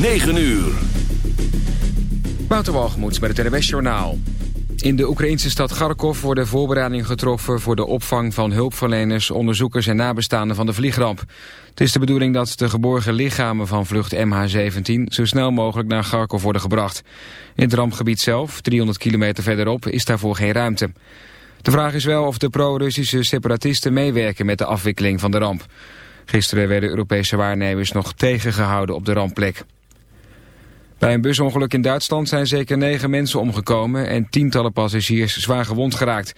9 uur. Wouter met het RWS Journaal. In de Oekraïnse stad Kharkov worden voorbereidingen getroffen... voor de opvang van hulpverleners, onderzoekers en nabestaanden van de vliegramp. Het is de bedoeling dat de geborgen lichamen van vlucht MH17... zo snel mogelijk naar Kharkov worden gebracht. In het rampgebied zelf, 300 kilometer verderop, is daarvoor geen ruimte. De vraag is wel of de pro-Russische separatisten meewerken met de afwikkeling van de ramp. Gisteren werden Europese waarnemers nog tegengehouden op de rampplek. Bij een busongeluk in Duitsland zijn zeker negen mensen omgekomen en tientallen passagiers zwaar gewond geraakt.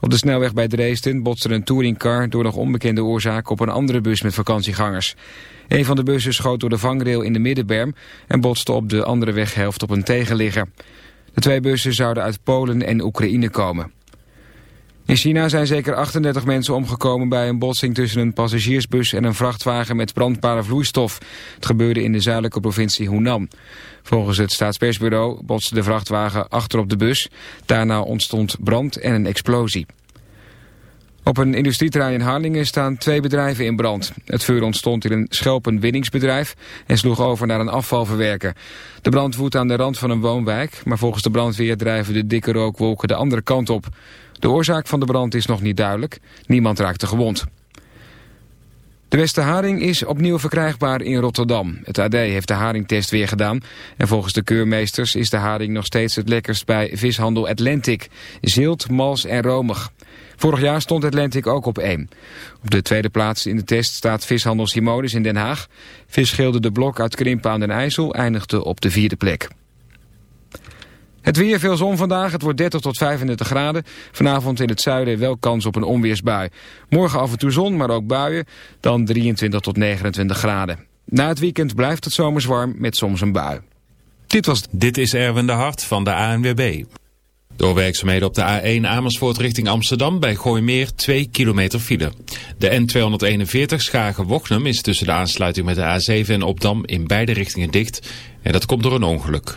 Op de snelweg bij Dresden botste een touringcar door nog onbekende oorzaak op een andere bus met vakantiegangers. Een van de bussen schoot door de vangrail in de middenberm en botste op de andere weghelft op een tegenligger. De twee bussen zouden uit Polen en Oekraïne komen. In China zijn zeker 38 mensen omgekomen bij een botsing tussen een passagiersbus en een vrachtwagen met brandbare vloeistof. Het gebeurde in de zuidelijke provincie Hunan. Volgens het staatspersbureau botste de vrachtwagen achter op de bus. Daarna ontstond brand en een explosie. Op een industrieterrein in Harlingen staan twee bedrijven in brand. Het vuur ontstond in een schelpenwinningsbedrijf en sloeg over naar een afvalverwerker. De brand woedt aan de rand van een woonwijk, maar volgens de brandweer drijven de dikke rookwolken de andere kant op. De oorzaak van de brand is nog niet duidelijk. Niemand raakte gewond. De Westerharing is opnieuw verkrijgbaar in Rotterdam. Het AD heeft de haringtest weer gedaan. En volgens de keurmeesters is de haring nog steeds het lekkerst bij vishandel Atlantic. Zilt, mals en romig. Vorig jaar stond Atlantic ook op 1. Op de tweede plaats in de test staat vishandel Simonis in Den Haag. Visschilder de Blok uit Krimpen aan den IJssel eindigde op de vierde plek. Het weer, veel zon vandaag. Het wordt 30 tot 35 graden. Vanavond in het zuiden wel kans op een onweersbui. Morgen af en toe zon, maar ook buien. Dan 23 tot 29 graden. Na het weekend blijft het zomers warm met soms een bui. Dit was... Dit is Erwin de Hart van de ANWB. Door werkzaamheden op de A1 Amersfoort richting Amsterdam bij Gooimeer 2 kilometer file. De N241 Schagen-Wochnum is tussen de aansluiting met de A7 en Opdam in beide richtingen dicht. En dat komt door een ongeluk.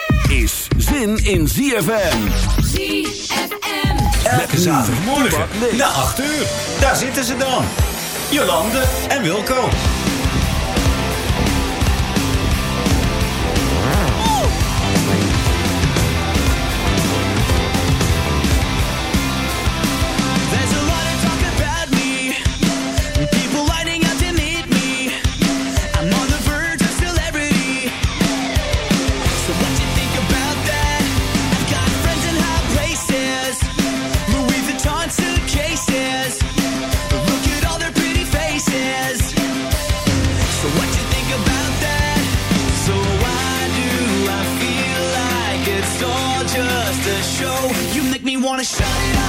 Is zin in ZFM. ZFM. Elke zaterdagmorgen na 8 uur. Daar zitten ze dan. Jolande en Wilco. wanna shine.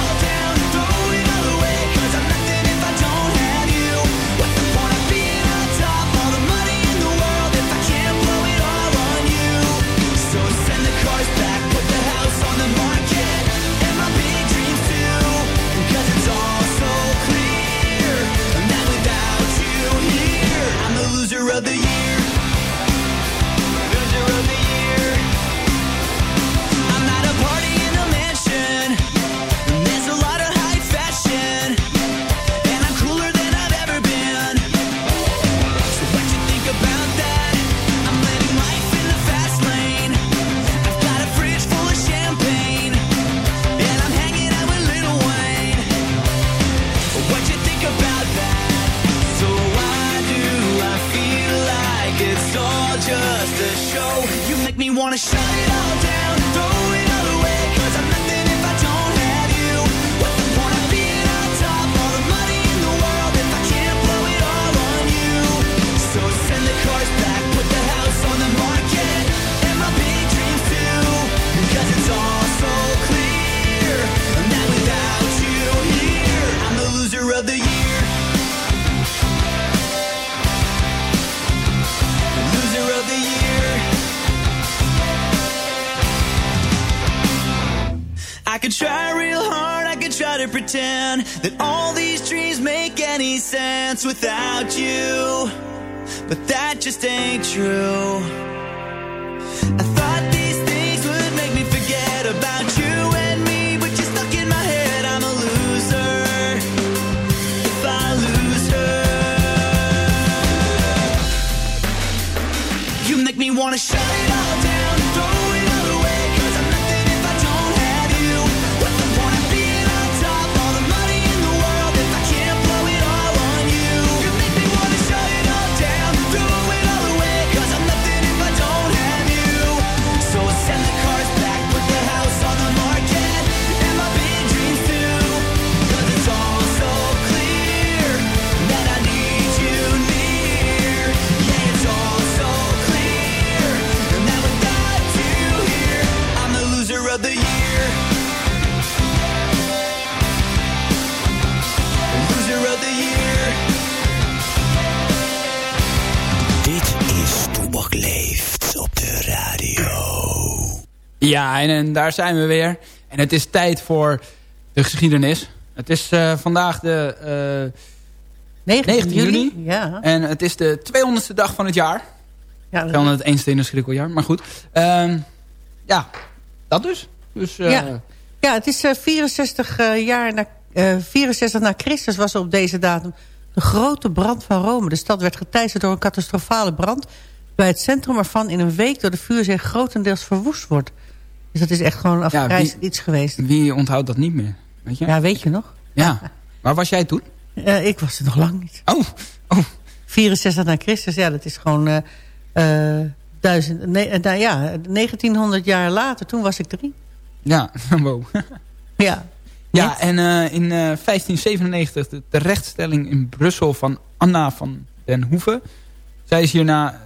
Just ain't true. I thought these things would make me forget about you and me, but you're stuck in my head. I'm a loser. If I lose her, you make me wanna shut Ja, en, en daar zijn we weer. En het is tijd voor de geschiedenis. Het is eh, vandaag de eh 19 juni. Ja. En het is de 200ste dag van het jaar. Ja, dat- 201ste in een schrikkeljaar, maar goed. Ehm, ja, dat dus. dus eh, ja. ja, het is eh, 64 eh, jaar na, eh, 64 na Christus was er op deze datum de grote brand van Rome. De stad werd geteisterd door een catastrofale brand... bij het centrum waarvan in een week door de vuurzee grotendeels verwoest wordt. Dus dat is echt gewoon Ja, afgrijzend iets geweest. Wie onthoudt dat niet meer? Weet je? Ja, weet je nog? Ja. Waar was jij toen? Ik was er nog lang niet. Oh, 64 na Christus, ja, dat is gewoon... eh, duizend, nee, eh, nou ja, 1900 jaar later, toen was ik drie. Ja, wow. Ja. Ja, en in eh, 1597 de, de rechtstelling in Brussel van Anna van den Hoeven. Zij is hierna,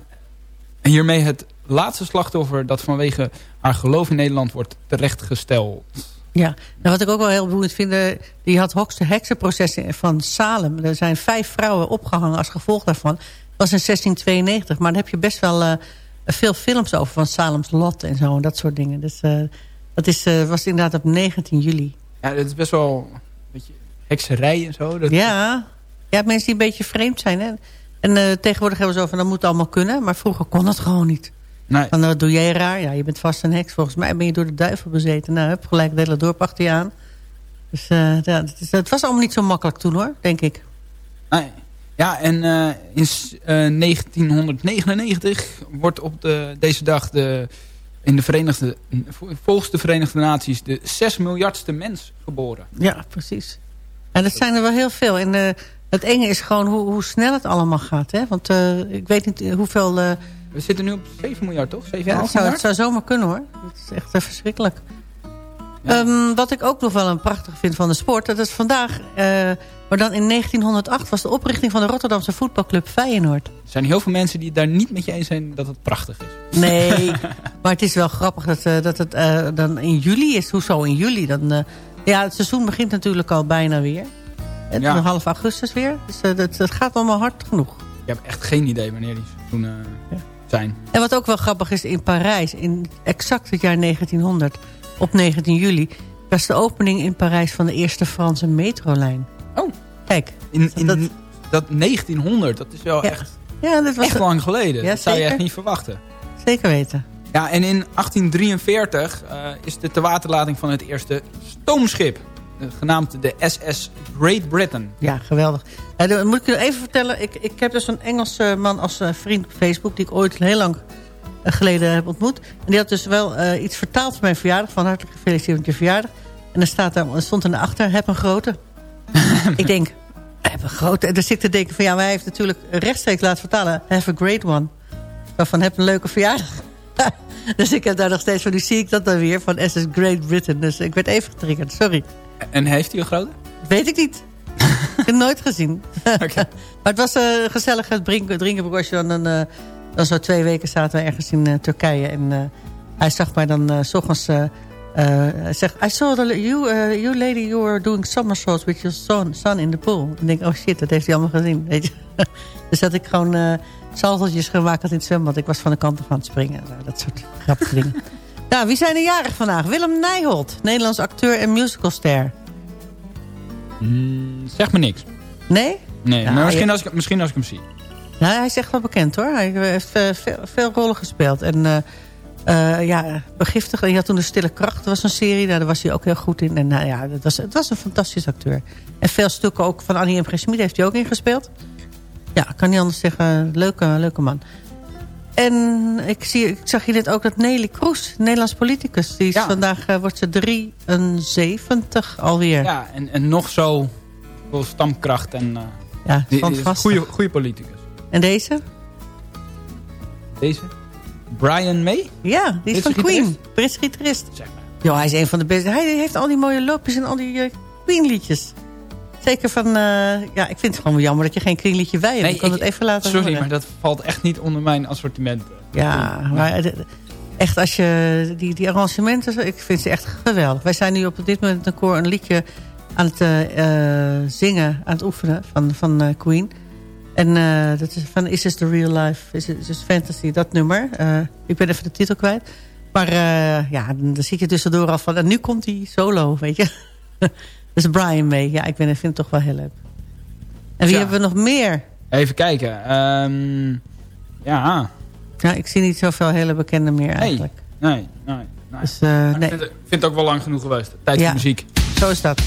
hiermee het laatste slachtoffer dat vanwege haar geloof in Nederland wordt terechtgesteld. Ja, nou, wat ik ook wel heel boeiend vind... eh, die had hoogste heksenprocessen van Salem. Er zijn vijf vrouwen opgehangen als gevolg daarvan. Dat was in 1692, maar daar heb je best wel eh, veel films over... van Salems Lot en zo, en dat soort dingen. Dus eh, dat is, was inderdaad op 19 juli. Ja, dat is best wel een beetje hekserij en zo. Dat, Ja, ja, mensen die een beetje vreemd zijn. Hè? En tegenwoordig hebben we zo van, dat moet allemaal kunnen. Maar vroeger kon dat gewoon niet. Nee. Van, wat doe jij raar? Ja, je bent vast een heks. Volgens mij ben je door de duivel bezeten. Nou, heb gelijk het hele dorp achter je aan. Dus eh, ja, het, is- het was allemaal niet zo makkelijk toen hoor, denk ik. Nee. Ja, en eh, in s- eh, 1999 wordt op de, deze dag de, in de Verenigde, volgens de Verenigde Naties de 6 miljardste mens geboren. Ja, precies. En dat zijn er wel heel veel. En het enge is gewoon hoe, hoe snel het allemaal gaat. Hè? Want ik weet niet hoeveel... We zitten nu op 7 miljard, toch? 7,5 ja, het, zou, het zou zomaar kunnen hoor. Het is echt eh, verschrikkelijk. Ehm, wat ik ook nog wel een prachtig vind van de sport... dat is vandaag, eh, maar dan in 1908... was de oprichting van de Rotterdamse voetbalclub Feyenoord. Er zijn heel veel mensen die het daar niet met je eens zijn dat het prachtig is. Nee, maar het is wel grappig dat, eh, dat het dan in juli is. Hoezo in juli? Dan, ja, het seizoen begint natuurlijk al bijna weer. En Ja. half augustus weer. Dus dat, dat gaat allemaal hard genoeg. Ik heb echt geen idee wanneer die seizoenen zijn. En wat ook wel grappig is, in Parijs, in exact het jaar 1900, op 19 juli... was de opening in Parijs van de eerste Franse metrolijn. Oh. Kijk. In, in dat, dat, 1900, dat is wel Ja. echt, ja, dat was echt lang geleden. Ja, dat zou je echt niet verwachten. Zeker weten. Ja, en in 1843 eh, is de tewaterlating van het eerste stoomschip. Eh, genaamd de SS Great Britain. Ja, geweldig. Eh, moet ik u even vertellen. Ik, ik heb dus een Engelse man als eh, vriend op Facebook... die ik ooit heel lang geleden heb ontmoet. En die had dus wel iets vertaald voor mijn verjaardag. Van hartelijk gefeliciteerd met je verjaardag. En er, staat daar, er stond er achter, heb een grote. ik denk, heb een grote. En dan zit ik te denken van ja, maar hij heeft natuurlijk rechtstreeks laten vertalen. Have a great one. Van, heb een leuke verjaardag. dus ik heb daar nog steeds van, nu zie ik dat dan weer van SS Great Britain. Dus ik werd even getriggerd, sorry. En heeft hij een grote? Weet ik niet. ik heb het nooit gezien. maar het was eh, een gezellig drinken, drinken dan, een, eh, dan zo twee weken zaten we ergens in eh, Turkije. En eh, hij zag mij dan eh, s ochtends... eh, eh, hij zegt, I saw the, you, eh, you lady, you were doing somersaults with your son, son in the pool. En ik denk, oh shit, dat heeft hij allemaal gezien. Weet je? dus dat ik gewoon eh salteltjes gemaakt had in het zwembad. Ik was van de kant af aan het springen. Dat soort grappige dingen. Nou, wie zijn er jarig vandaag? Willem Nijholt, Nederlands acteur en musicalster. Mm, zeg me niks. Nee? Nee, Ja, maar misschien, ja. als ik, misschien als ik hem zie. Nou, hij is echt wel bekend hoor. Hij heeft eh, veel, veel rollen gespeeld. En eh, ja, begiftigd. En had toen De Stille Kracht, dat was een serie. Nou, daar was hij ook heel goed in. En nou ja, het was, het was een fantastisch acteur. En veel stukken ook van Annie M. G. Schmid heeft hij ook ingespeeld. Ja, kan niet anders zeggen. Leuke, leuke man. En ik, zie, ik zag hier net ook dat Nelly Kroes, Nederlands politicus... die is vandaag eh, wordt ze 73 alweer. Ja, en, en nog zo vol stamkracht en uh, Ja, fantastisch. goede, goede politicus. En deze? Deze? Brian May? Ja, die is van Queen. gitarist? Britse gitarist. Ja, hij is een van de beste. Hij heeft al die mooie loopjes en al die eh, Queen-liedjes. Zeker van... eh, ja, ik vind het gewoon jammer dat je geen Queen-liedje bij hebt. Nee, ik ik- het even laten Sorry, horen. maar dat valt echt niet onder mijn assortiment. Ja, maar echt als je... Die, die arrangementen, ik vind ze echt geweldig. Wij zijn nu op dit moment een koor een liedje aan het eh, eh, zingen, aan het oefenen van, van Queen. En dat is van Is This the Real Life? Is This, is this Fantasy? Dat nummer. Ik ben even de titel kwijt. Maar ja, dan zit je tussendoor al van... En nu komt die solo, weet je. dus Brian mee. Ja, ik ben, ik vind het toch wel heel leuk. En wie hebben we nog meer? Even kijken. Ehm, ja. Ja, ik zie niet zoveel hele bekende meer eigenlijk. nee, nee. nee. Dus, eh, ik nee. vind, het- ik vind het ook wel lang genoeg geweest. Tijd Ja. voor muziek. Zo is dat.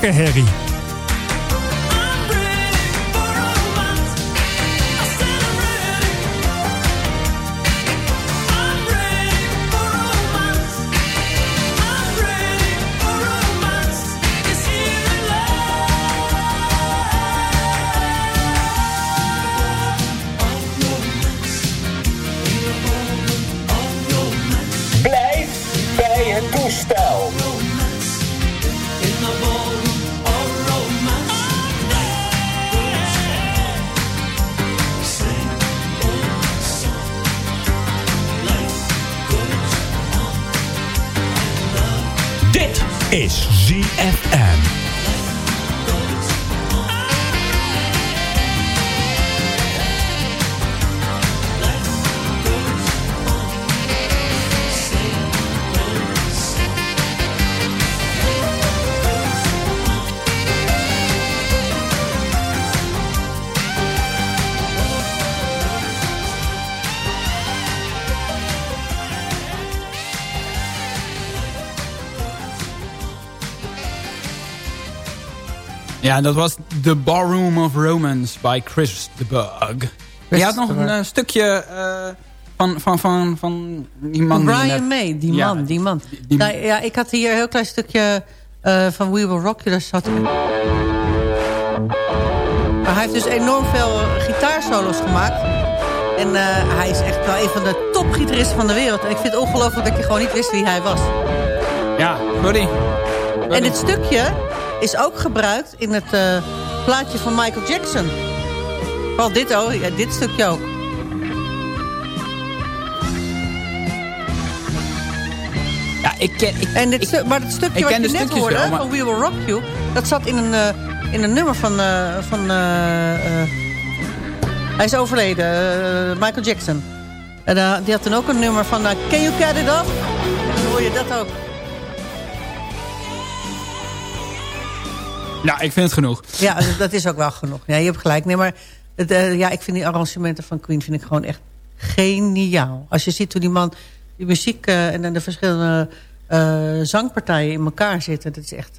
Takkenherrie. Ja, dat was The Barroom of Romance by Chris the Bug. Je had nog een eh, stukje eh, van, van, van, van die man. die Brian net- May, die Ja, man, die man. die- Nou, ja, ik had hier een heel klein stukje eh, van We Will Rock You. Daar zat Maar hij heeft dus enorm veel gitaarsolo's gemaakt. En hij is echt wel een van de topgitaristen van de wereld. En ik vind het ongelooflijk dat je gewoon niet wist wie hij was. Ja, sorry. En dit stukje is ook gebruikt in het eh, plaatje van Michael Jackson. Wel dit ja, dit stukje ook. Ja, ik ken... Ik, en dit maar het stukje wat je net hoorde, wel, maar- van We Will Rock You... dat zat in een, eh, in een nummer van... eh, van hij is overleden, Michael Jackson. En die had dan ook een nummer van... Can You Get It Up? En dan hoor je dat ook. Nou, ik vind het genoeg. Ja, dat- is ook wel genoeg. Ja, je hebt gelijk. Nee, maar het, eh, ja, ik vind die arrangementen van Queen vind ik gewoon echt geniaal. Als je ziet hoe die man die muziek eh, en dan de verschillende eh, zangpartijen in elkaar zitten. Dat is echt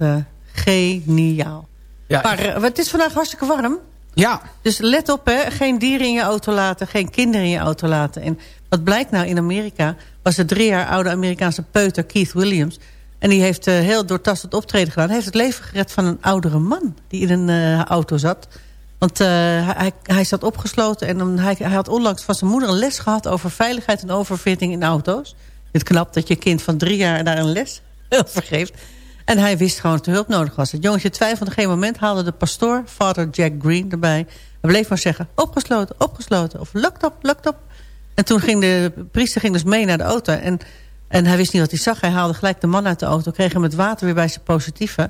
geniaal. Ja, maar het is vandaag hartstikke warm. Ja. Dus let op, hè. Geen dieren in je auto laten, geen kinderen in je auto laten. En wat blijkt nou in Amerika... was de drie jaar oude Amerikaanse peuter Keith Williams... en die heeft eh, heel doortastend optreden gedaan. Hij heeft het leven gered van een oudere man die in een eh, auto zat. Want eh, hij, hij, zat opgesloten en hij, hij had onlangs van zijn moeder een les gehad... over veiligheid en overfitting in auto's. Het knap dat je kind van drie jaar daar een les over geeft. En hij wist gewoon dat er hulp nodig was. Het jongetje twijfelde geen moment, haalde de pastoor, vader Jack Green, erbij. Hij bleef maar zeggen, opgesloten, opgesloten. Of locked up, locked up. En toen ging de priester ging dus mee naar de auto. En, en hij wist niet wat hij zag. Hij haalde gelijk de man uit de auto. Kreeg hem het water weer bij zijn positieve.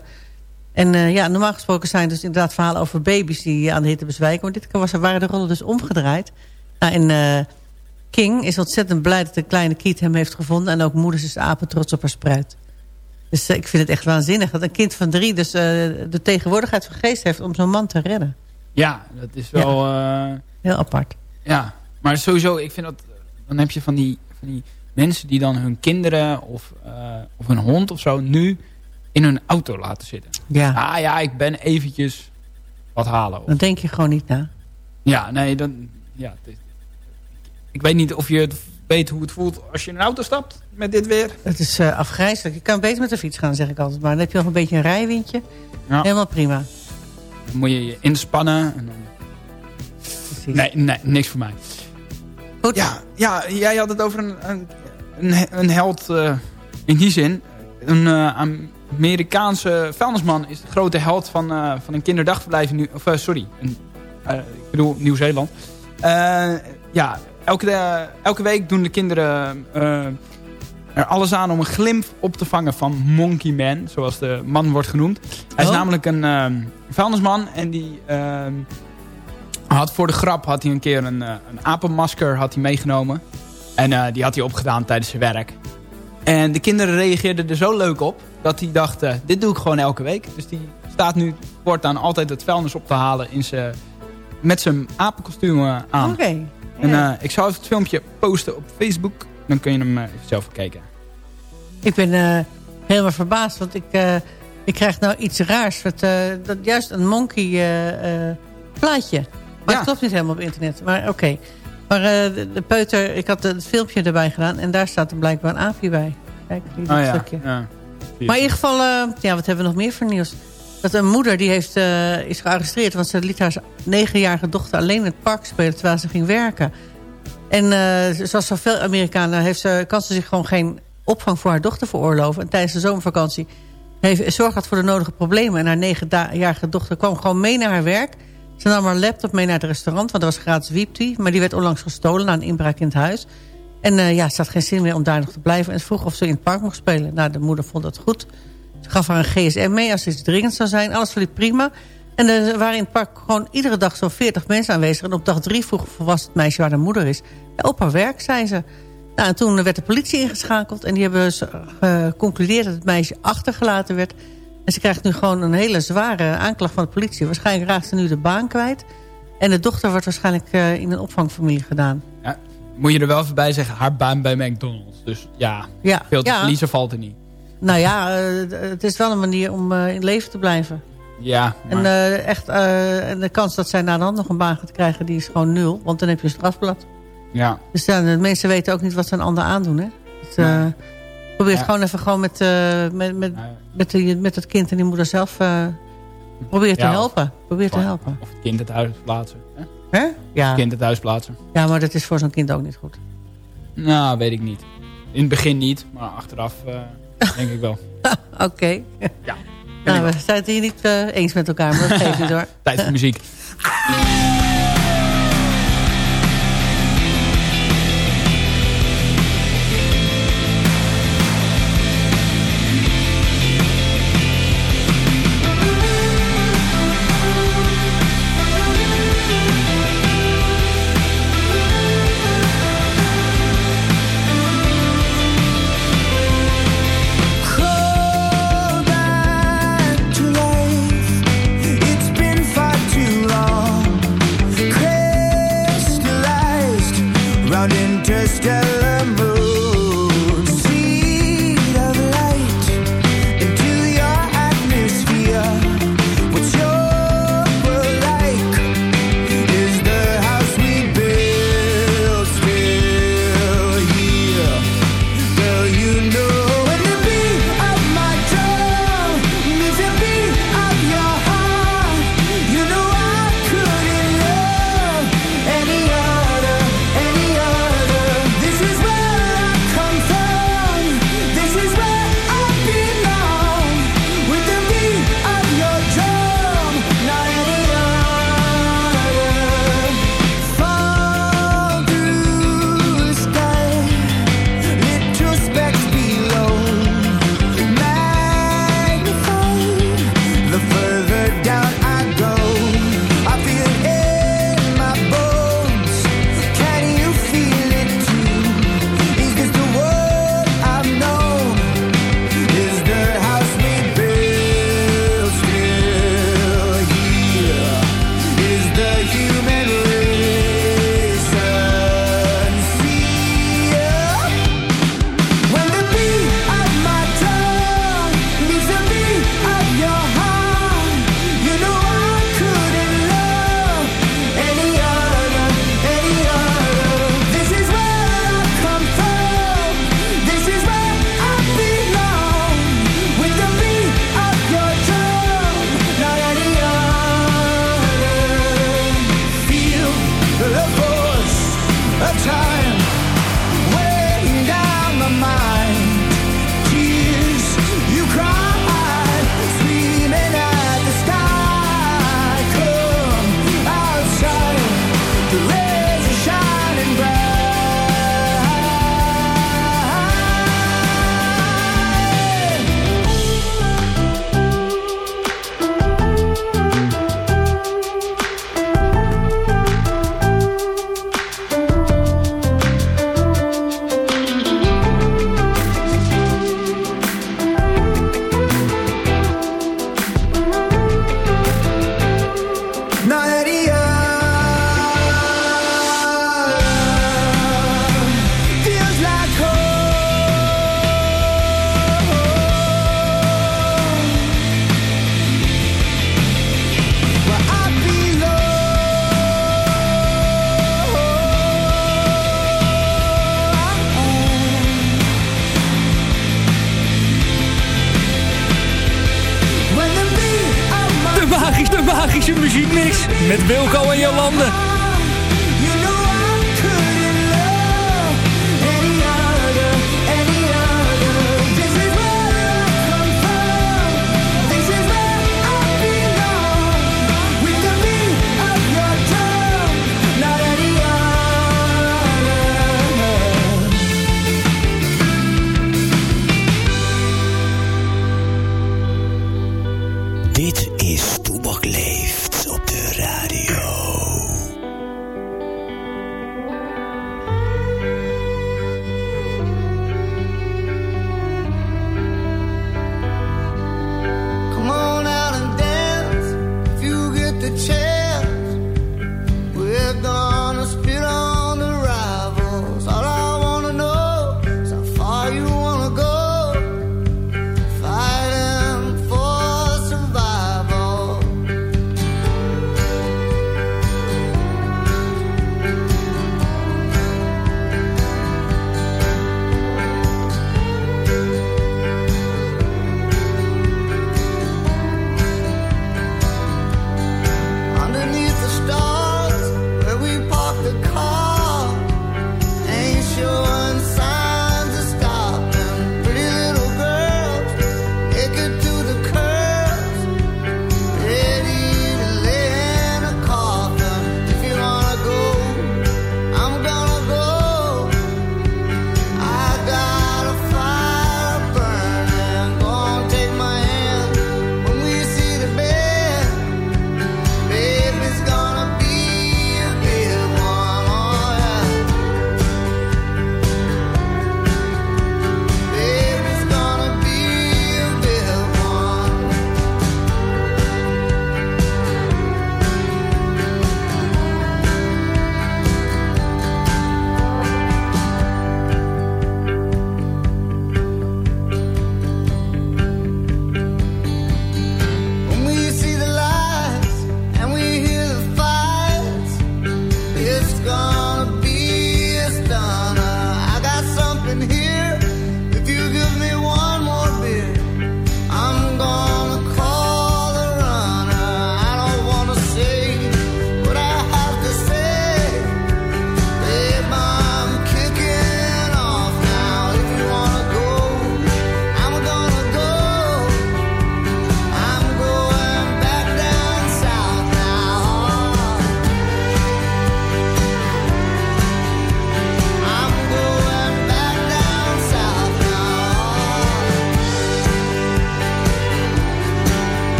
En eh, ja, normaal gesproken zijn dus inderdaad verhalen over baby's die aan de hitte bezwijken. Maar dit keer was, waren de rollen dus omgedraaid. Nou, en eh, King is ontzettend blij dat de kleine Kiet hem heeft gevonden. En ook moeders is apen trots op haar spruit. Dus eh, ik vind het echt waanzinnig dat een kind van drie dus de tegenwoordigheid van geest heeft om zo'n man te redden. Ja, dat is wel... Heel apart. ja, maar sowieso, ik vind dat... Dan heb je van die, van die mensen die dan hun kinderen of, eh, of hun hond of zo... nu in hun auto laten zitten. Ja. Ah ja, ik ben eventjes wat halen. Dan denk je gewoon niet na. Ja, nee, dan... Ja, is- ik weet niet of je het weet hoe het voelt als je in een auto stapt met dit weer. Het is eh, afgrijzelijk. Je kan beter met de fiets gaan, zeg ik altijd maar. Dan heb je nog een beetje een rijwindje. Ja. Helemaal prima. Dan moet je je inspannen. En dan... Nee, nee, niks voor mij. Goed. Ja, ja, jij had het over een, een, een, een held eh, in die zin. Een eh, Amerikaanse vuilnisman is de grote held van, eh, van een kinderdagverblijf in. Of, sorry, een, ik bedoel Nieuw-Zeeland. Ja, elke, elke week doen de kinderen er alles aan om een glimp op te vangen van Monkey Man. Zoals de man wordt genoemd. Hij is Oh. namelijk een vuilnisman en die... had voor de grap had hij een keer een, een apenmasker had hij meegenomen. En eh, die had hij opgedaan tijdens zijn werk. En de kinderen reageerden er zo leuk op... dat hij dacht, dit doe ik gewoon elke week. Dus die staat nu voortaan altijd het vuilnis op te halen... In zijn, met zijn apenkostuum eh, aan. Oké. En eh, ik zal even het filmpje posten op Facebook. Dan kun je hem even zelf bekijken. Ik ben helemaal verbaasd, want ik, Ik krijg nou iets raars. Wat, dat, juist een monkey plaatje. Maar Ja. het klopt niet helemaal op internet. Maar oké. Maar eh, de, de peuter, ik had het filmpje erbij gedaan. En daar staat er blijkbaar een aapje bij. Kijk, hier Oh een ja, stukje. ja. Maar in ieder geval, eh, ja, wat hebben we nog meer voor nieuws? Dat een moeder die heeft, eh, is gearresteerd... want ze liet haar negenjarige dochter alleen in het park spelen... terwijl ze ging werken. En eh, zoals zoveel Amerikanen heeft ze, kan ze zich gewoon geen opvang voor haar dochter veroorloven. En tijdens de zomervakantie heeft zorg had voor de nodige problemen. En haar negenjarige dochter kwam gewoon mee naar haar werk. Ze nam haar laptop mee naar het restaurant, want er was gratis wieptie. Maar die werd onlangs gestolen na een inbraak in het huis. En eh, ja, ze had geen zin meer om daar nog te blijven. En ze vroeg of ze in het park mocht spelen. Nou, de moeder vond dat goed. Ze gaf haar een gsm mee als iets dringend zou zijn. Alles verliep prima. En er waren in het park gewoon iedere dag zo'n 40 mensen aanwezig. En op dag drie vroeg was het meisje waar de moeder is. Ja, op haar werk, zei ze. Nou, en toen werd de politie ingeschakeld. En die hebben z- geconcludeerd dat het meisje achtergelaten werd. En ze krijgt nu gewoon een hele zware aanklacht van de politie. Waarschijnlijk raakt ze nu de baan kwijt. En de dochter wordt waarschijnlijk eh, in een opvangfamilie gedaan. Ja, moet je er wel even bij zeggen, haar baan bij McDonald's. Dus ja, Ja, veel te ja. verliezen valt er niet. Nou ja, eh, het is wel een manier om eh, in leven te blijven. Ja, En, maar- eh, echt, en de kans dat zij na de hand nog een baan gaat krijgen, die is gewoon nul. Want dan heb je een strafblad. ja. Dus de mensen weten ook niet wat ze een ander aandoen. Hè? Dus, probeer het Ja. gewoon even gewoon met, eh, met, met, met, die, met het kind en die moeder zelf... eh probeer te Ja, helpen. Probeer te of- helpen. Of het kind het huis plaatsen. Hè? Hè? Ja. Het kind het huis plaatsen. ja, maar dat is voor zo'n kind ook niet goed. Nou, weet ik niet. In het begin niet, maar achteraf eh, denk ik wel. Oké. Ja. Nou, we zijn het hier niet eens met elkaar, maar dat geeft niet hoor. Tijd voor muziek.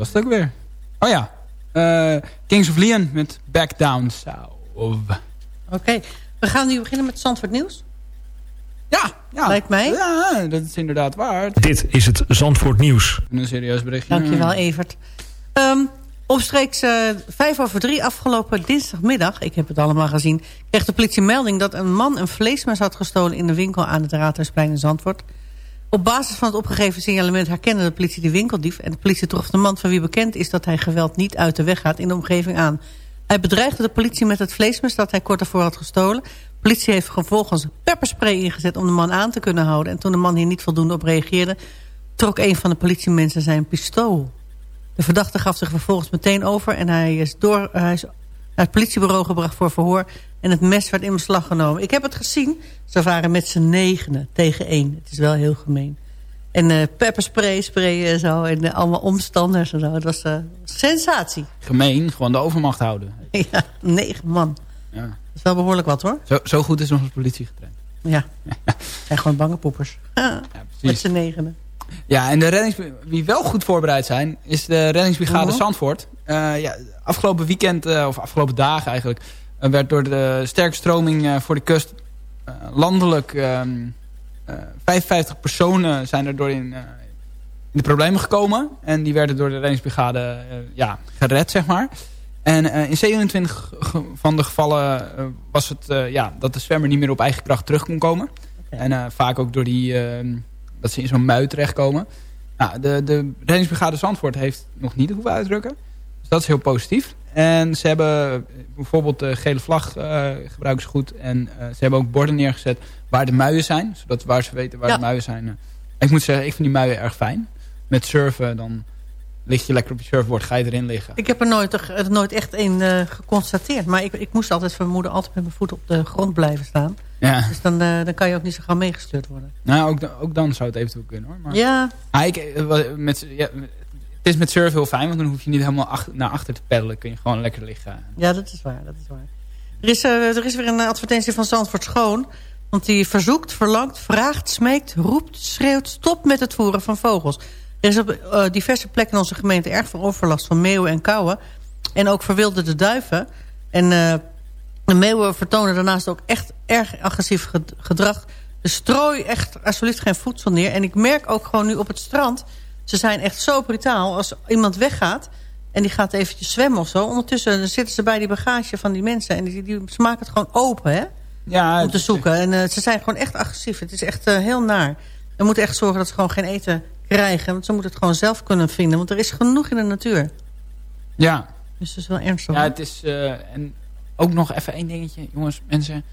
was het ook weer? Oh ja. Eh, Kings of Leon met Back Down South. Oké. We gaan nu beginnen met Zandvoort Nieuws. Ja, ja. Lijkt mij. Ja, dat is inderdaad waar. Dit is het Zandvoort Nieuws. Een serieus berichtje. Dankjewel, Evert. Um, omstreeks uh, vijf over drie afgelopen dinsdagmiddag... ik heb het allemaal gezien... kreeg de politie melding dat een man een vleesmes had gestolen... in de winkel aan het Raadhuisplein in Zandvoort... Op basis van het opgegeven signalement herkende de politie de winkeldief... en de politie trof de man van wie bekend is dat hij geweld niet uit de weg gaat in de omgeving aan. Hij bedreigde de politie met het vleesmes dat hij kort ervoor had gestolen. Politie heeft vervolgens pepperspray ingezet om de man aan te kunnen houden. En toen de man hier niet voldoende op reageerde... trok een van de politiemensen zijn pistool. De verdachte gaf zich vervolgens meteen over en hij is, door, hij is naar het politiebureau gebracht voor verhoor en het mes werd in beslag genomen. Ik heb het gezien. Ze waren met z'n negenen tegen één. Het is wel heel gemeen. En eh pepperspray sprayen en zo. En eh, allemaal omstanders en zo. Het was eh, sensatie. Gemeen, gewoon de overmacht houden. Ja, negen man. Ja. Dat is wel behoorlijk wat hoor. Zo, zo goed is onze politie getraind. Ja. En gewoon bange poepers. Met z'n negenen. Ja, en de reddings, wie wel goed voorbereid zijn, is de reddingsbrigade. Zandvoort. Ja, afgelopen weekend, of afgelopen dagen eigenlijk, eh, werd door de sterke stroming eh, voor de kust eh, landelijk ehm, eh, 55 personen zijn er door in, eh, in de problemen gekomen. En die werden door de reddingsbrigade eh, ja, gered, zeg maar. En eh, in 27 ge- van de gevallen eh, was het eh, ja, dat de zwemmer niet meer op eigen kracht terug kon komen. En eh, vaak ook door die, ehm, dat ze in zo'n mui terechtkomen. Nou, de, de reddingsbrigade Zandvoort heeft nog niet hoeven uitdrukken. Dus dat is heel positief. En ze hebben bijvoorbeeld de gele vlag eh, gebruiken ze goed. En eh, ze hebben ook borden neergezet waar de muien zijn. Zodat waar ze weten waar Ja. de muien zijn. eh. ik moet zeggen, ik vind die muien erg fijn. Met surfen, dan lig je lekker op je surfboard, ga je erin liggen. Ik heb er nooit, er nooit echt een geconstateerd. Maar ik, ik moest altijd vermoeden altijd met mijn voet op de grond blijven staan. Ja. Dus dan, dan kan je ook niet zo gauw meegestuurd worden. Nou, ook, dan- ook dan zou het eventueel kunnen hoor. Maar, Ja, Ah, ik, met, ja, is met surfen heel fijn, want dan hoef je niet helemaal naar achter te peddelen. Kun je gewoon lekker liggen. ja, dat is waar. Dat is waar. Er, is, eh, er is weer een advertentie van Zandvoort Schoon. Want die verzoekt, verlangt, vraagt, smeekt, roept, schreeuwt... stop met het voeren van vogels. Er is op eh, diverse plekken in onze gemeente erg veel overlast van meeuwen en kauwen. En ook verwilderde duiven. En eh, de meeuwen vertonen daarnaast ook echt erg agressief ged- gedrag. Dus strooi echt alsjeblieft geen voedsel neer. En ik merk ook gewoon nu op het strand... ze zijn echt zo brutaal. Als iemand weggaat en die gaat eventjes zwemmen of zo... ondertussen zitten ze bij die bagage van die mensen... en die, die, ze maken het gewoon open, hè? Ja, om te zoeken. En eh, ze zijn gewoon echt agressief. Het is echt eh, heel naar. We moeten echt zorgen dat ze gewoon geen eten krijgen. Want ze moeten het gewoon zelf kunnen vinden. Want er is genoeg in de natuur. Ja, Dus dat is wel ernstig. ja het is... eh, en ook nog even één dingetje. Jongens, mensen...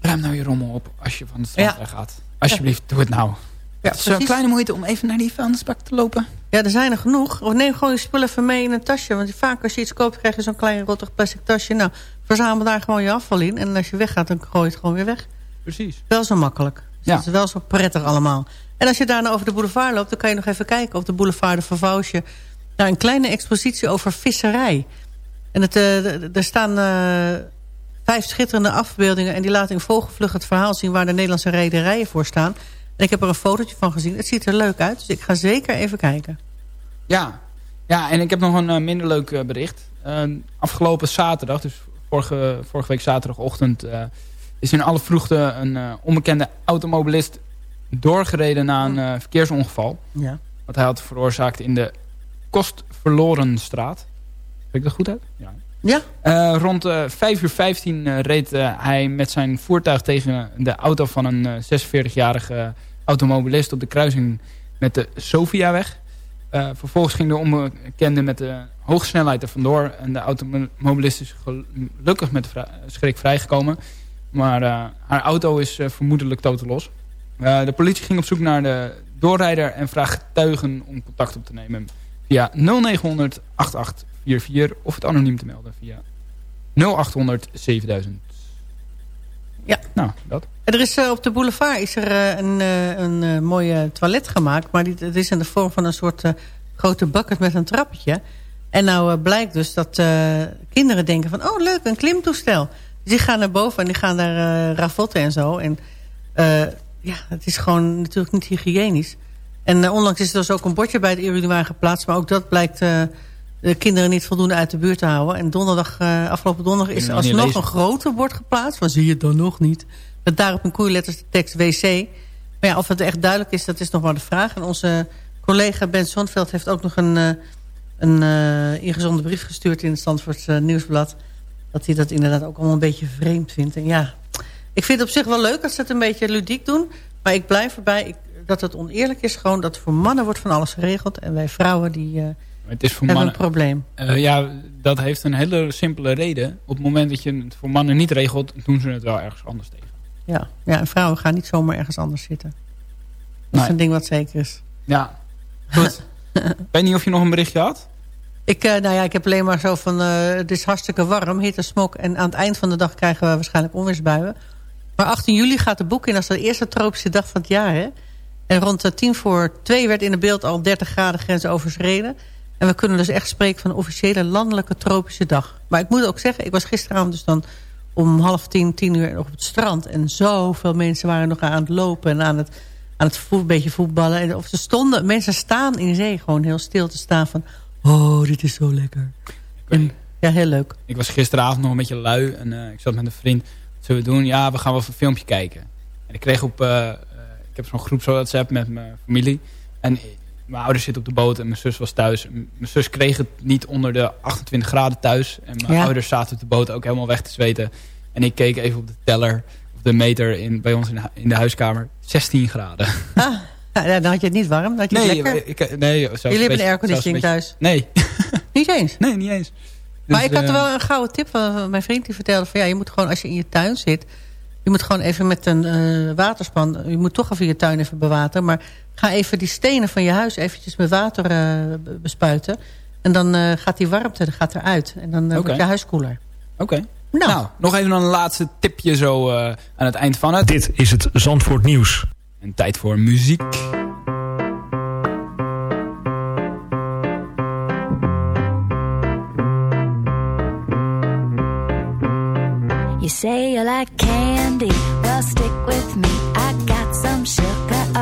Ruim nou je rommel op als je van het strand Ja. weggaat. Alsjeblieft, doe het nou. Ja, het is zo'n precies. kleine moeite om even naar die vuilnisbak te lopen. Ja, er zijn er genoeg. Of neem gewoon je spullen even mee in een tasje. Want vaak als je iets koopt, krijg je zo'n klein rottig plastic tasje. Nou, verzamel daar gewoon je afval in. En als je weggaat, dan gooi je het gewoon weer weg. Precies. Wel zo makkelijk. Dus Ja. Het is wel zo prettig allemaal. En als je daarna over de boulevard loopt... dan kan je nog even kijken op de boulevard de Vervouwsje... naar een kleine expositie over visserij. En het, eh, er staan eh, vijf schitterende afbeeldingen... en die laten in vogelvlug het verhaal zien... waar de Nederlandse rederijen voor staan. En ik heb er een fotootje van gezien. Het ziet er leuk uit, dus ik ga zeker even kijken. Ja. ja, en ik heb nog een eh, minder leuk eh, bericht. Eh, afgelopen zaterdag, dus vorige, vorige week zaterdagochtend... eh, is in alle vroegte een eh, onbekende automobilist doorgereden na een eh, verkeersongeval. Ja. Wat hij had veroorzaakt in de Kostverlorenstraat. Spreek ik dat goed uit? Ja. Ja? Eh, rond eh 5 uur 15 eh, reed hij met zijn voertuig tegen de auto van een eh, 46-jarige automobilist op de kruising met de Sofiaweg. Eh vervolgens ging de onbekende met de hoge snelheid er vandoor. En de automobilist is gelukkig met schrik vrijgekomen. Maar eh, haar auto is eh, vermoedelijk totaal los. De politie ging op zoek naar de doorrijder en vraagt getuigen om contact op te nemen via 0900 8844 of het anoniem te melden via 0800 7000. Ja. Nou, dat. Er is eh, op de boulevard is er eh, een, eh, een mooie toilet gemaakt. Maar die, het is in de vorm van een soort grote bucket met een trappetje. En nou blijkt dus dat kinderen denken van... oh leuk, een klimtoestel. Dus die gaan naar boven en die gaan daar ravotten en zo. En ja, het is gewoon natuurlijk niet hygiënisch. En onlangs is er dus ook een bordje bij het urinoir geplaatst. Maar ook dat blijkt de kinderen niet voldoende uit de buurt te houden. En donderdag, eh, afgelopen donderdag is er alsnog een groter bord geplaatst. Van zie je het dan nog niet? Met daarop in koeienletters de tekst wc. Maar ja, of het echt duidelijk is, dat is nog maar de vraag. En onze collega Ben Zonveld heeft ook nog een, eh, een eh, ingezonden brief gestuurd... in het eh, Nieuwsblad. Dat hij dat inderdaad ook allemaal een beetje vreemd vindt. En ja, ik vind het op zich wel leuk als ze het een beetje ludiek doen. Maar ik blijf erbij ik, dat het oneerlijk is gewoon... dat voor mannen wordt van alles geregeld. En wij vrouwen die... Het is voor mannen... een probleem. Eh, ja, dat heeft een hele simpele reden. Op het moment dat je het voor mannen niet regelt, doen ze het wel ergens anders tegen. Ja. ja, en vrouwen gaan niet zomaar ergens anders zitten. Dat is een ding wat zeker is. Ja, goed. Ik weet niet of je nog een berichtje had? Ik, eh, nou ja, ik heb alleen maar zo van... eh, het is hartstikke warm, hitte, smok... en aan het eind van de dag krijgen we waarschijnlijk onweersbuien. Maar 18 juli gaat de boek in als de eerste tropische dag van het jaar. Hè? En rond tien voor twee werd in het beeld al 30 graden grens overschreden. En we kunnen dus echt spreken van een officiële landelijke tropische dag. Maar ik moet ook zeggen, ik was gisteravond dus dan om half tien, tien uur nog op het strand. En zoveel mensen waren nog aan het lopen en aan het, aan het voet, beetje voetballen. En of ze stonden, mensen staan in zee gewoon heel stil te staan van... Oh, dit is zo lekker. En, ja, heel leuk. Ik was gisteravond nog een beetje lui en eh, ik zat met een vriend. Wat zullen we doen? Ja, we gaan wel even een filmpje kijken. En ik kreeg op... eh, eh, ik heb zo'n groep zo WhatsApp met mijn familie. En mijn ouders zitten op de boot en mijn zus was thuis. Mijn zus kreeg het niet onder de 28 graden thuis. En mijn Ja. ouders zaten op de boot ook helemaal weg te zweten. En ik keek even op de teller, op de meter in, bij ons in de, hu- in de huiskamer. 16 graden. Ah, ja, dan had je het niet warm, je Nee, lekker. ik, nee Jullie hebben een airconditioning thuis? Nee. Niet eens? Nee, niet eens. maar Dus, ik had er eh, wel een gouden tip van, van mijn vriend. Die vertelde van ja, je moet gewoon als je in je tuin zit... je moet gewoon even met een eh, waterspan... je moet toch even je tuin even bewateren... maar ga even die stenen van je huis eventjes met water eh, be- bespuiten. En dan eh, gaat die warmte gaat eruit. En dan eh, wordt je huis koeler. Oké. Nou. nog even een laatste tipje zo eh, aan het eind van het. Dit is het Zandvoort Nieuws. En tijd voor muziek. You say you like candy, well stick with me. I got some sugar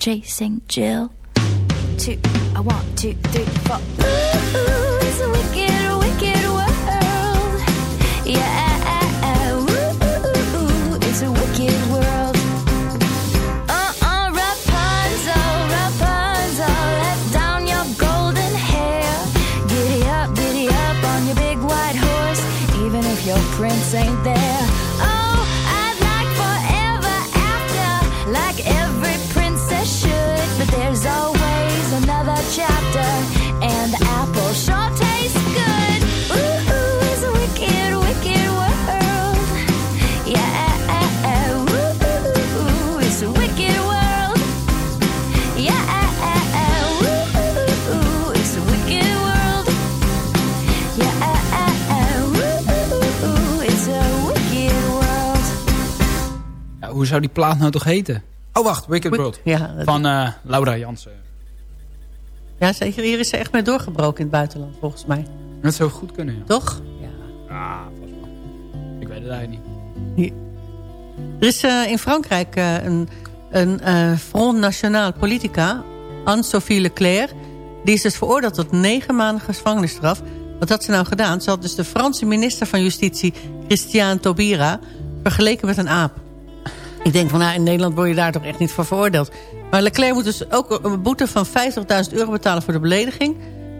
chasing Jill. Two, I want two, three, plaat nou toch heten? Oh, wacht. Wicked Wick- World. ja, Van eh, Laura Jansen. Ja, ze- hier is ze echt mee doorgebroken in het buitenland, volgens mij. Dat zou goed kunnen, ja. Toch? Ah, vast wel. Ik weet het eigenlijk niet. Hier. Er is eh, in Frankrijk eh, een, een eh, Front National politica, Anne-Sophie Leclerc. Die is dus veroordeeld tot negen maanden gevangenisstraf. Wat had ze nou gedaan? Ze had dus de Franse minister van Justitie, Christian Taubira, vergeleken met een aap. Ik denk van, nou, in Nederland word je daar toch echt niet voor veroordeeld. Maar Leclerc moet dus ook een boete van 50.000 euro betalen voor de belediging.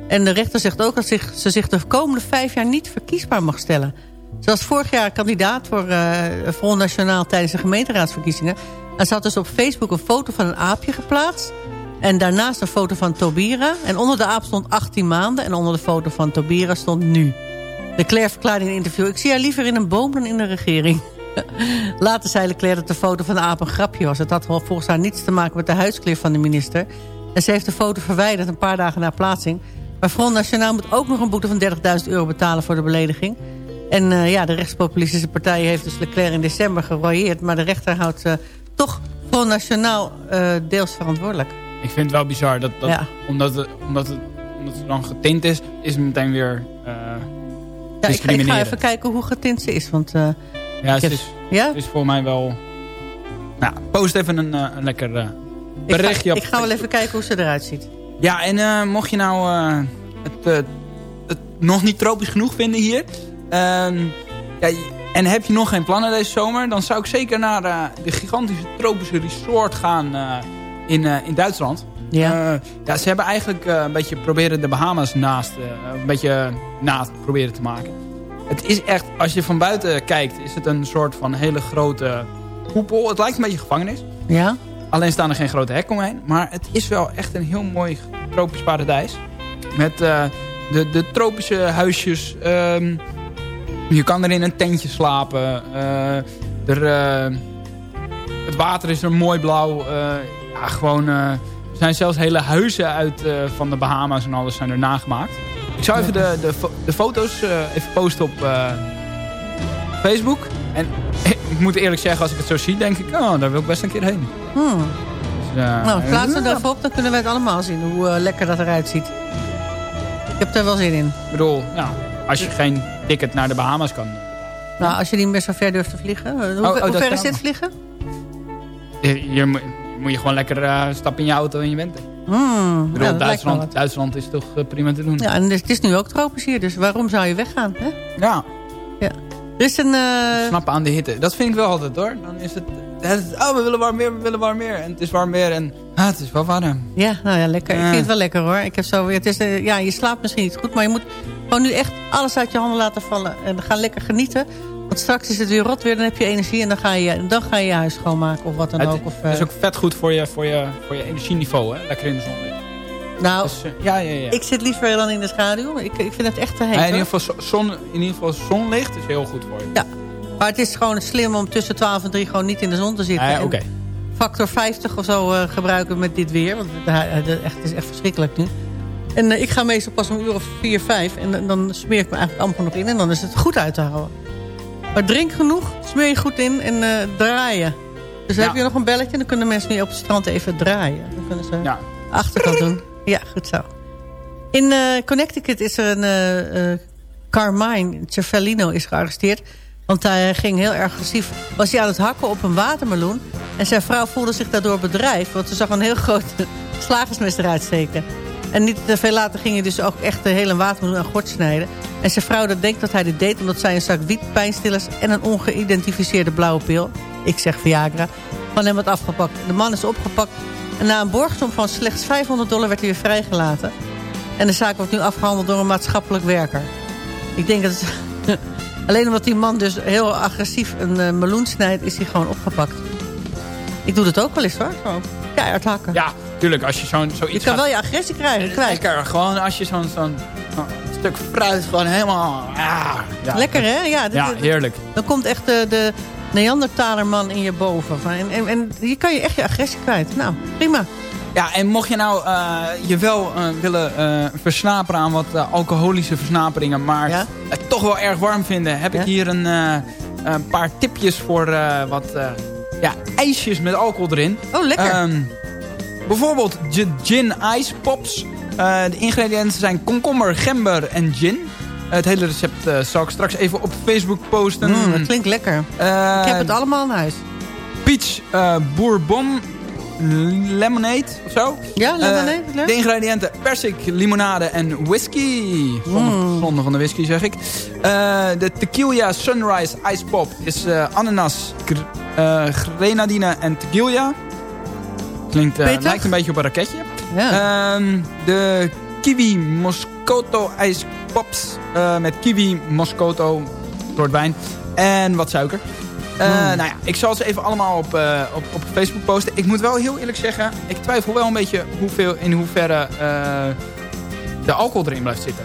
En de rechter zegt ook dat zich, ze zich de komende vijf jaar niet verkiesbaar mag stellen. Ze was vorig jaar kandidaat voor uh, Front Nationaal tijdens de gemeenteraadsverkiezingen. En ze had dus op Facebook een foto van een aapje geplaatst. En daarnaast een foto van Tobira. En onder de aap stond 18 maanden. En onder de foto van Tobira stond nu. Leclerc verklaarde in een interview... ik zie haar liever in een boom dan in de regering. Later zei Leclerc dat de foto van de aap een grapje was. Het had volgens haar niets te maken met de huidskleur van de minister. En ze heeft de foto verwijderd een paar dagen na plaatsing. Maar Front Nationaal moet ook nog een boete van 30.000 euro betalen voor de belediging. En eh, ja, de rechtspopulistische partij heeft dus Leclerc in december gerooieerd. Maar de rechter houdt uh, toch Front Nationaal uh, deels verantwoordelijk. Ik vind het wel bizar dat, dat Ja. omdat, het, omdat, het, omdat het dan getint is, is het meteen weer eh Ja, ik, ik ga even kijken hoe getint ze is. Want, eh, ja, ik het is, ja? het is voor mij wel... Nou, post even een, eh, een lekker eh, ik, berichtje ga, op ik ga wel even kijken hoe ze eruit ziet. Ja, en eh, mocht je nou eh, het, eh, het nog niet tropisch genoeg vinden hier... ehm, ja, en heb je nog geen plannen deze zomer... dan zou ik zeker naar eh, de gigantische tropische resort gaan eh, in, eh, in Duitsland. Ja. Eh, ja, ze hebben eigenlijk eh, een beetje proberen de Bahamas naast... eh, een beetje naast proberen te maken. Het is echt, als je van buiten kijkt... is het een soort van hele grote koepel. Het lijkt een beetje gevangenis. Ja? Alleen staan er geen grote hekken omheen. Maar het is wel echt een heel mooi tropisch paradijs. Met eh, de, de tropische huisjes. ehm, je kan er in een tentje slapen. eh, er, eh, het water is er mooi blauw. ja, gewoon, er zijn zelfs hele huizen uit van de Bahama's en alles zijn er nagemaakt. Ik zou even de, de, de foto's eh, even posten op eh, Facebook. En ik moet eerlijk zeggen, als ik het zo zie, denk ik... Oh, daar wil ik best een keer heen. Hmm. Dus, eh, Nou, plaats het even op, dan kunnen we het allemaal zien. Hoe lekker dat eruit ziet. Ik heb er wel zin in. Ik bedoel, ja, als je geen ticket naar de Bahama's kan... Nou, als je niet meer zo ver durft te vliegen. Hoe, Oh, oh, hoe ver is kan dit vliegen? Hier, hier moet, moet je gewoon lekker stappen in je auto en je bent er. Hmm, Ik bedoel, ja, Duitsland, is toch eh, prima te doen. Ja, en het is nu ook tropisch hier, dus waarom zou je weggaan? Hè? Ja. ja. Er is een... eh, Snappen aan de hitte. Dat vind ik wel altijd hoor. Dan is het, het oh we willen warm weer, we willen warm weer. En het is warm weer en ah, het is wel warm. Ja, nou ja, lekker. Ik Ja. vind het wel lekker hoor. Ik heb zo weer, het is, eh, ja, je slaapt misschien niet goed, maar je moet gewoon nu echt alles uit je handen laten vallen. En ga lekker genieten. Want straks is het weer rot weer, dan heb je energie en dan ga je, dan ga je je huis schoonmaken of wat dan Het, ook. Of, het is eh, ook vet goed voor je, voor je, voor je energieniveau hè. Lekker in de zon nou, Dus, eh, ja, ja, ja. ik zit liever dan in de schaduw. Ik, ik vind het echt te heet. Ja, in, ieder geval zon, in ieder geval zonlicht is heel goed voor je. Ja, maar het is gewoon slim om tussen 12 en 3 gewoon niet in de zon te zitten. Ja, oké. Factor 50 of zo eh, gebruiken met dit weer. Want het, echt, is echt verschrikkelijk nu. En ik ga meestal pas om een uur of 4, 5. En dan- dan smeer ik me eigenlijk amper nog in. En dan is het goed uit te houden. Maar drink genoeg, smeer je goed in en eh, draaien. Dus Ja. heb je nog een belletje, dan kunnen mensen nu op het strand even draaien. Dan kunnen ze Ja. achterkant doen. Ja, goed zo. In eh, Connecticut is er een eh, Carmine Cervellino is gearresteerd. Want hij ging heel erg agressief. Was hij aan het hakken op een watermeloen. En zijn vrouw voelde zich daardoor bedreigd. Want ze zag een heel grote slagersmes eruit steken. En niet te veel later ging hij dus ook echt de hele watermeloen aan gort snijden. En zijn vrouw dat denkt dat hij dit deed... omdat zij een zak wiet, pijnstillers en een ongeïdentificeerde blauwe pil... ik zeg Viagra, van hem had afgepakt. De man is opgepakt. En na een borgsom van slechts 500 dollar werd hij weer vrijgelaten. En de zaak wordt nu afgehandeld door een maatschappelijk werker. Ik denk dat... het- alleen omdat die man dus heel agressief een eh, meloen snijdt... is hij gewoon opgepakt. Ik doe dat ook wel eens hoor. Zo keihard hakken. Ja, tuurlijk. Als je zo'n zoiets je kan gaat- wel je agressie krijgen, kwijt. Lekker, gewoon als je zo'n stuk fruit gewoon helemaal... Ah, ja. Lekker hè? Ja, dit- Ja, heerlijk. Dan komt echt de, de Neandertalerman in je boven. En, en, en je kan je echt je agressie kwijt. Nou, prima. Ja, en mocht je nou eh, je wel eh, willen eh, versnaperen aan wat alcoholische versnaperingen... maar het toch wel erg warm vinden... heb ik hier een, een paar tipjes voor wat ja, ijsjes met alcohol erin. Oh, lekker. Ehm, bijvoorbeeld de gin ice pops. Eh, de ingrediënten zijn komkommer, gember en gin. Het hele recept eh, zal ik straks even op Facebook posten. Mm, dat klinkt lekker. Eh, ik heb het allemaal in huis. Peach eh, Bourbon lemonade of zo. Ja, lemonade, Eh, leuk. de ingrediënten persik, limonade en whisky. Zonde, Mm. zonde van de whisky zeg ik. Eh, de tequila sunrise ice pop is eh, ananas, gr- eh, grenadine en tequila. Klinkt, eh, lijkt een beetje op een raketje. Ja. Ehm, de kiwi moscoto ice pops eh, met kiwi moscoto soort wijn en wat suiker. Eh, Nou ja, ik zal ze even allemaal op, op, op Facebook posten. Ik moet wel heel eerlijk zeggen, ik twijfel wel een beetje hoeveel, in hoeverre de alcohol erin blijft zitten.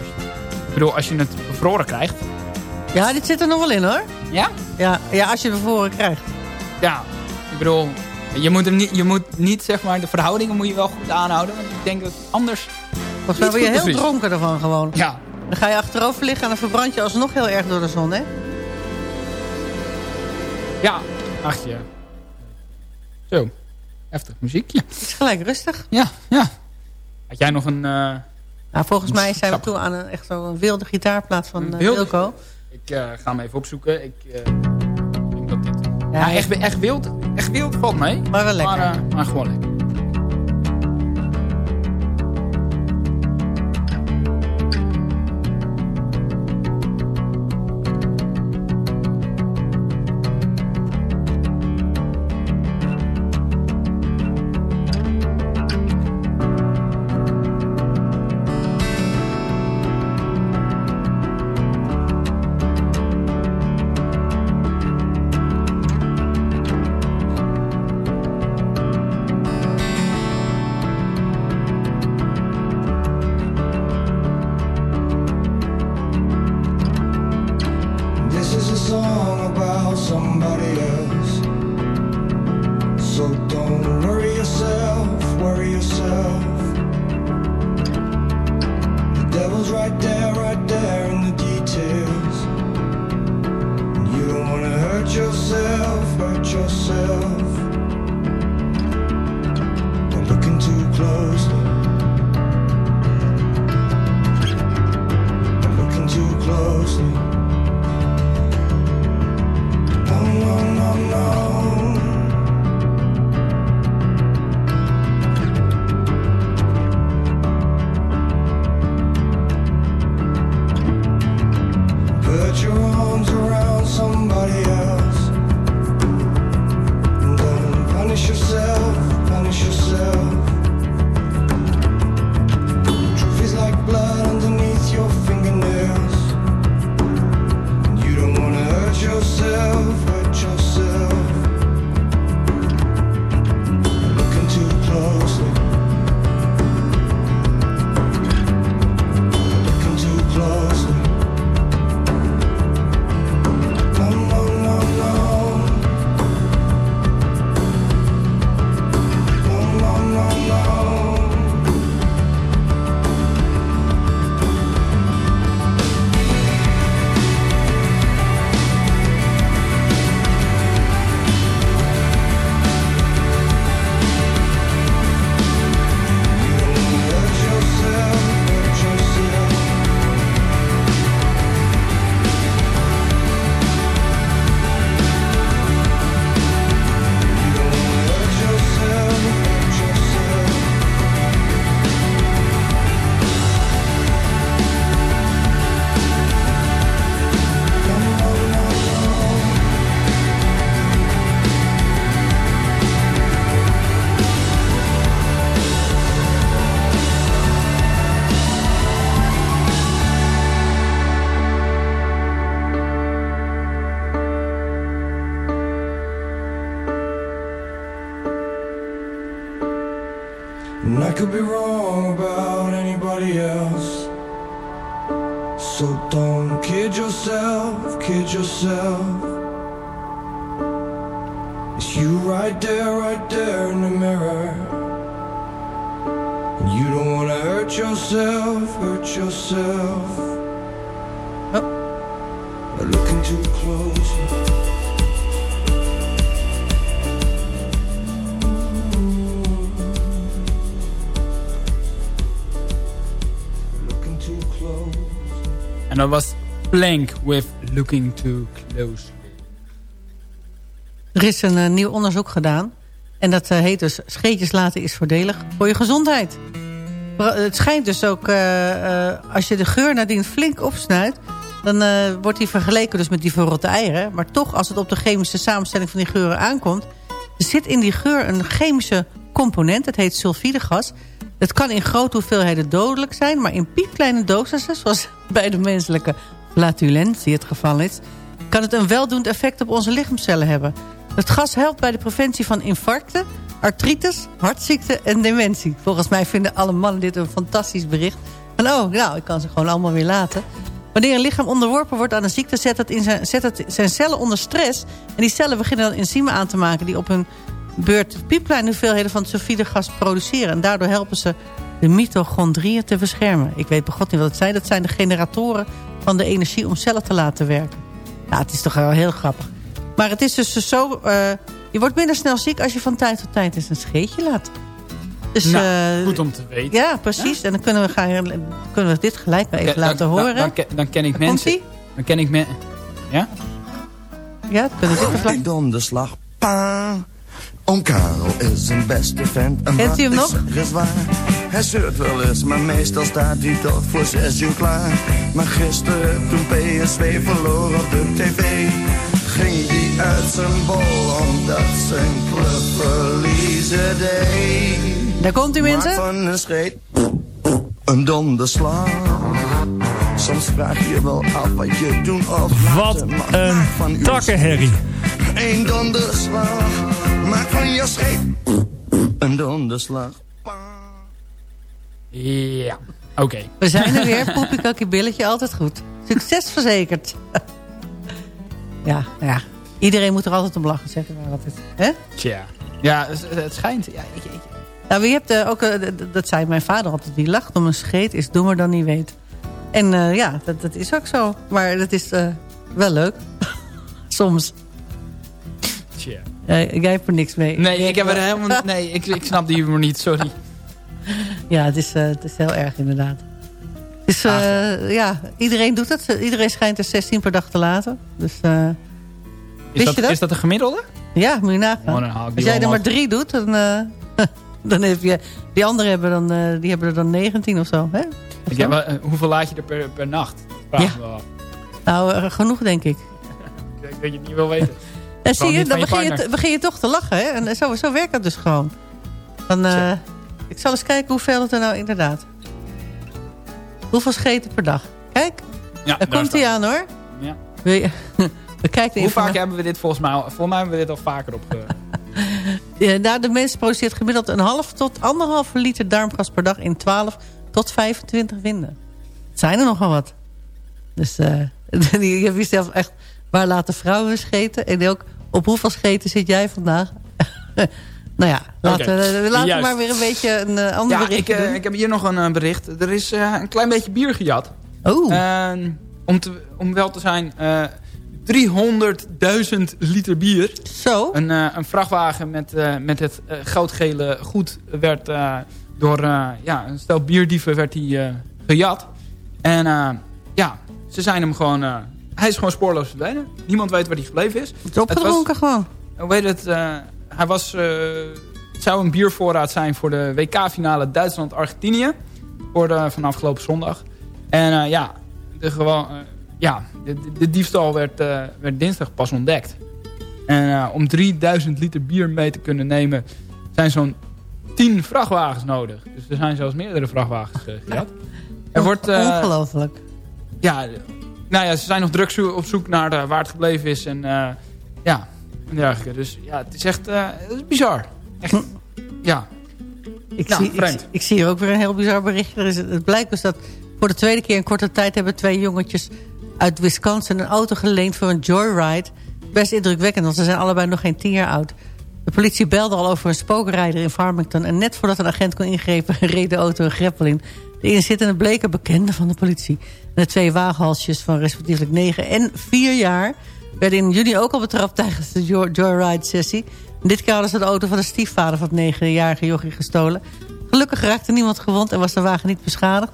Ik bedoel, als je het bevroren krijgt. Ja, dit zit er nog wel in hoor. Ja? Ja, ja als je het bevroren krijgt. Ja, ik bedoel, je moet, hem niet, je moet niet, zeg maar, de verhoudingen moet je wel goed aanhouden. Want ik denk dat anders... Volgens mij word je heel dronken ervan gewoon. Ja. Dan ga je achterover liggen en dan verbrand je alsnog heel erg door de zon, hè? Ja, ach je. Zo, heftig muziekje. Het is gelijk rustig. Ja, ja. Had jij nog een... eh, Nou, volgens mij zijn we toe aan een, echt zo'n wilde gitaarplaat van uh, Wilco. Ik eh, ga hem even opzoeken. Ik Ja, echt, echt, wild, echt wild valt mee. Maar wel lekker. Maar, eh, maar gewoon lekker. And I could be wrong about anybody else. So don't kid yourself, kid yourself. It's you right there, right there in the mirror. And you don't wanna hurt yourself, hurt yourself. Looking. Er is een eh, nieuw onderzoek gedaan. En dat eh, heet dus scheetjes laten is voordelig voor je gezondheid. Het schijnt dus ook, eh, als je de geur nadien flink opsnuit... dan wordt die vergeleken dus met die verrotte eieren. Maar toch, als het op de chemische samenstelling van die geuren aankomt... zit in die geur een chemische component, dat heet sulfidegas. Het kan in grote hoeveelheden dodelijk zijn... maar in piepkleine dosissen, zoals bij de menselijke flatulentie het geval is... kan het een weldoend effect op onze lichaamcellen hebben. Het gas helpt bij de preventie van infarcten, artritis, hartziekte en dementie. Volgens mij vinden alle mannen dit een fantastisch bericht. En oh, nou, ik kan ze gewoon allemaal weer laten. Wanneer een lichaam onderworpen wordt aan een ziekte... zet het, in zijn, zet het zijn cellen onder stress. En die cellen beginnen dan enzymen aan te maken... die op hun beurt piepkleine hoeveelheden van het sulfide gas produceren. En daardoor helpen ze de mitochondriën te beschermen. Ik weet begot niet wat het zijn. Dat zijn de generatoren van de energie om cellen te laten werken. Nou, het is toch wel heel grappig. Maar het is dus zo... eh, je wordt minder snel ziek als je van tijd tot tijd eens een scheetje laat. Dus, Nou, eh, goed om te weten. Ja, precies. En dan kunnen we, gaan, kunnen we dit gelijk wel even Ja, laten dan, horen. Dan, dan, ken- dan ken ik mensen... Dan ken ik mensen... Ja? Ja, dan kunnen we dit even Ik donderslag, pa. Oom Karel is een beste vent. En Kent u hem nog? zeg is waar. Hij zeurt wel eens, maar meestal staat hij toch voor zes uur klaar. Maar gisteren, toen PSV verloor op de tv... ging hij uit zijn bol omdat zijn club verliezen deed. Daar komt u, mensen. Maak van een scheet een donderslag. Soms vraag je wel af wat je doen of Wat laten een uw takkenherrie. een donderslag, maak van je scheet een donderslag. Ja, oké. We zijn er weer. Poepie, kakkie, billetje, altijd goed. Succes verzekerd. ja, ja. Iedereen moet er altijd om lachen, zeggen we altijd. Hè? Tja. Ja, het, schijnt... Ja, ik, ik, Nou, wie hebt eh, ook, eh, dat zei mijn vader altijd, wie lacht om een scheet is dommer dan niet weet. En eh, ja, dat, dat is ook zo. Maar dat is eh, wel leuk. Soms. Eh, jij hebt er niks mee. Nee, ik heb er helemaal... Nee, ik, ik snap die humor niet, sorry. Ja, het is, eh, het is heel erg inderdaad. Dus eh, ja, iedereen doet het. Iedereen schijnt er 16 per dag te laten. Dus, Is dat, je dat? is dat een gemiddelde? Ja, moet je nagaan. Oh, Als jij er maar drie doet, dan, dan heb je... Die anderen hebben, dan, die hebben er dan 19 of zo. Hè? Of Ik zo? heb, wel, hoeveel laat je er per, per nacht? Ja. Nou, genoeg denk ik. Ik denk dat je het niet wil weten. En zie je, dan begin je, begin je toch te lachen. Hè? En zo, zo werkt dat dus gewoon. Dan, eh, ik zal eens kijken hoeveel het er nou inderdaad... Hoeveel scheten per dag? Kijk, Ja, daar komt hij aan hoor. Ja. We kijken Hoe vaak hebben we dit volgens mij. Volgens mij hebben we dit al vaker op... eh, Ja, nou, de mens produceert gemiddeld een half tot anderhalve liter darmgas per dag in 12 tot 25 winden. Het zijn er nogal wat. Dus eh je hebt jezelf echt, waar laten vrouwen scheten? En ook, op hoeveel scheten zit jij vandaag? nou ja, laten, we, laten we maar weer een beetje een eh, ander ja, bericht ik, eh, doen. ik heb hier nog een eh, bericht. Er is eh, een klein beetje bier gejat. Oh. om, te, om wel te zijn... eh 300.000 liter bier. Zo. Een, eh, een vrachtwagen met, eh, met het goudgele goed werd eh, door eh, ja, een stel bierdieven werd die, eh, gejat. En eh, ja, ze zijn hem gewoon... eh, hij is gewoon spoorloos verdwenen. Niemand weet waar hij gebleven is. Het is opgedronken gewoon. Hoe weet het? eh, hij was... eh, het zou een biervoorraad zijn voor de WK-finale Duitsland-Argentinië. Voor de, van afgelopen zondag. En eh, ja, de, gewoon, eh, ja de, de- diefstal werd, eh, werd dinsdag pas ontdekt. En eh, om 3000 liter bier mee te kunnen nemen... zijn zo'n 10 vrachtwagens nodig. Dus er zijn zelfs meerdere vrachtwagens uh, gejat. Er wordt, eh, Ongelooflijk. ja, nou ja, ze zijn nog druk zo- op zoek naar eh, waar het gebleven is. En eh, ja, en dergelijke. Dus ja, het is echt eh, het is bizar. Echt, ja. Ik, Nou, zie, ik, zie- ik zie hier ook weer een heel bizar berichtje. Er is, het blijkt dus dat voor de tweede keer in korte tijd... hebben twee jongetjes uit Wisconsin een auto geleend voor een joyride. Best indrukwekkend, want ze zijn allebei nog geen tien jaar oud. De politie belde al over een spookrijder in Farmington... en net voordat een agent kon ingrepen reed de auto een greppel in. De inzittenden bleken bekenden van de politie. De twee waaghalsjes van respectievelijk 9 en 4 jaar... werden in juni ook al betrapt tijdens de joy- joyride-sessie. Dit keer hadden ze de auto van de stiefvader van het 9-jarige jochie gestolen. Gelukkig raakte niemand gewond en was de wagen niet beschadigd.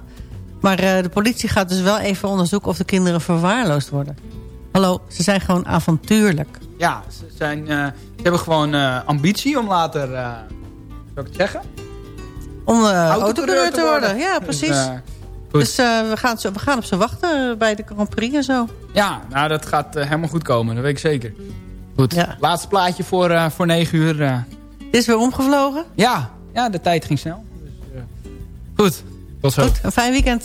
Maar eh, de politie gaat dus wel even onderzoeken of de kinderen verwaarloosd worden. Hallo, ze zijn gewoon avontuurlijk. Ja, ze, zijn, eh, ze hebben gewoon eh, ambitie om later, zou ik het zeggen? Om eh Autocoureur te worden. Ja, precies. goed. Dus eh, we, gaan, zo- we gaan op ze wachten bij de Grand Prix en zo. Ja, nou dat gaat eh, helemaal goed komen, dat weet ik zeker. Goed, laatste plaatje voor, eh, voor 9 uur. eh. Dit is weer omgevlogen? Ja, ja, de tijd ging snel. Dus, eh, goed, tot zo. Goed, een fijn weekend.